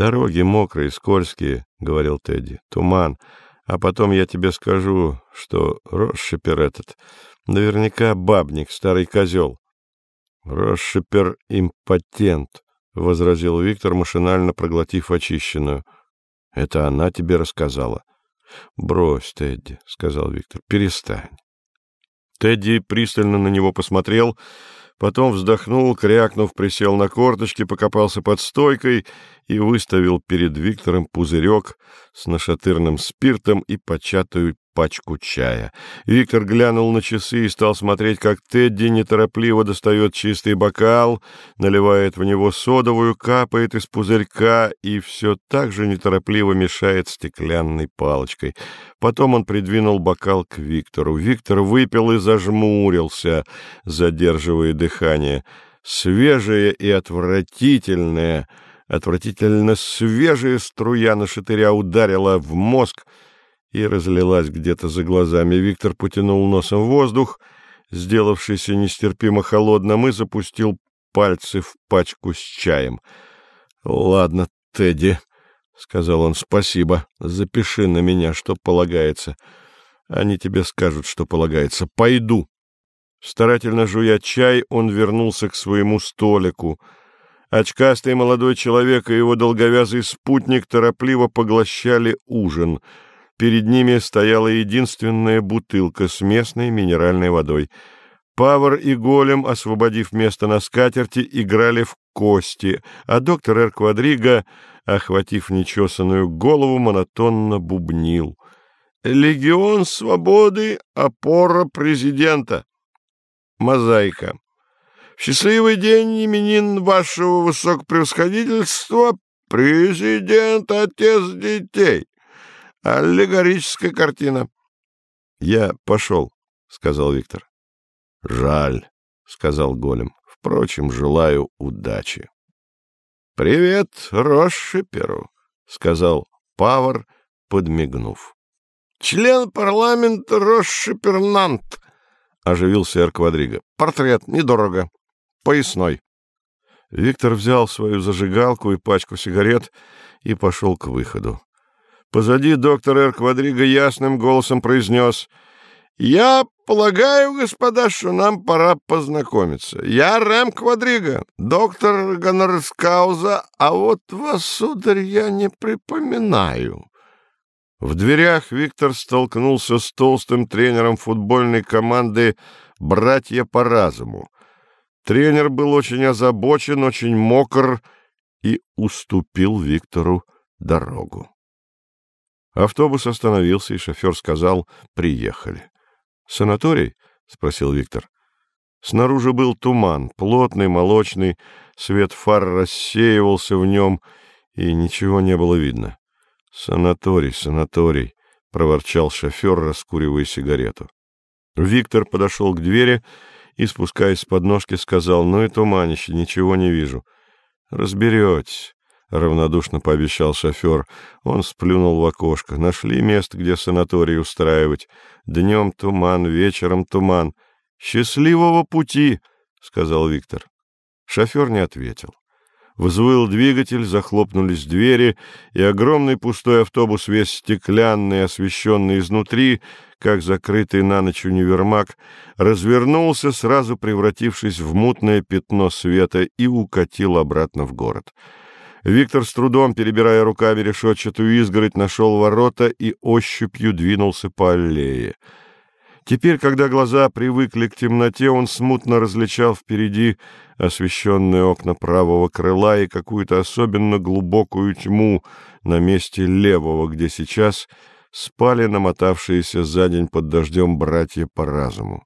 Дороги мокрые, скользкие, — говорил Тедди. Туман. А потом я тебе скажу, что Росшипер этот наверняка бабник, старый козел. Росшипер импотент, — возразил Виктор, машинально проглотив очищенную. — Это она тебе рассказала. — Брось, Тедди, — сказал Виктор, — перестань. Тедди пристально на него посмотрел, потом вздохнул, крякнув, присел на корточки, покопался под стойкой и выставил перед Виктором пузырек с нашатырным спиртом и початую пачку чая. Виктор глянул на часы и стал смотреть, как Тедди неторопливо достает чистый бокал, наливает в него содовую, капает из пузырька и все так же неторопливо мешает стеклянной палочкой. Потом он придвинул бокал к Виктору. Виктор выпил и зажмурился, задерживая дыхание. Свежее и отвратительное, отвратительно свежая струя на шатыря ударила в мозг, и разлилась где-то за глазами. Виктор потянул носом воздух, сделавшийся нестерпимо холодным, и запустил пальцы в пачку с чаем. — Ладно, Тедди, — сказал он, — спасибо. Запиши на меня, что полагается. Они тебе скажут, что полагается. Пойду. Старательно жуя чай, он вернулся к своему столику. Очкастый молодой человек и его долговязый спутник торопливо поглощали ужин — Перед ними стояла единственная бутылка с местной минеральной водой. Павар и Голем, освободив место на скатерти, играли в кости, а доктор Эр Квадриго, охватив нечесанную голову, монотонно бубнил. «Легион свободы — опора президента». Мозаика. Счастливый день именин вашего высокопревосходительства президент, отец детей. Аллегорическая картина. — Я пошел, — сказал Виктор. — Жаль, — сказал Голем. — Впрочем, желаю удачи. — Привет Росшиперу, — сказал Павар, подмигнув. — Член парламента Росшипернант, — оживился Эр Квадриго. — Портрет недорого. Поясной. Виктор взял свою зажигалку и пачку сигарет и пошел к выходу. Позади доктор Эр Квадриго ясным голосом произнес «Я полагаю, господа, что нам пора познакомиться. Я Рэм Квадриго, доктор Гонорскауза, а вот вас, сударь, я не припоминаю». В дверях Виктор столкнулся с толстым тренером футбольной команды «Братья по разуму». Тренер был очень озабочен, очень мокр и уступил Виктору дорогу. Автобус остановился, и шофер сказал «Приехали». «Санаторий?» — спросил Виктор. Снаружи был туман, плотный, молочный, свет фар рассеивался в нем, и ничего не было видно. «Санаторий, санаторий», — проворчал шофер, раскуривая сигарету. Виктор подошел к двери и, спускаясь с подножки, сказал, «Ну и туманище, ничего не вижу». «Разберетесь». — равнодушно пообещал шофер. Он сплюнул в окошко. Нашли место, где санаторий устраивать. Днем туман, вечером туман. «Счастливого пути!» — сказал Виктор. Шофер не ответил. Взвыл двигатель, захлопнулись двери, и огромный пустой автобус, весь стеклянный, освещенный изнутри, как закрытый на ночь универмаг, развернулся, сразу превратившись в мутное пятно света, и укатил обратно в город. Виктор с трудом, перебирая руками решетчатую изгородь, нашел ворота и ощупью двинулся по аллее. Теперь, когда глаза привыкли к темноте, он смутно различал впереди освещенные окна правого крыла и какую-то особенно глубокую тьму на месте левого, где сейчас спали намотавшиеся за день под дождем братья по разуму.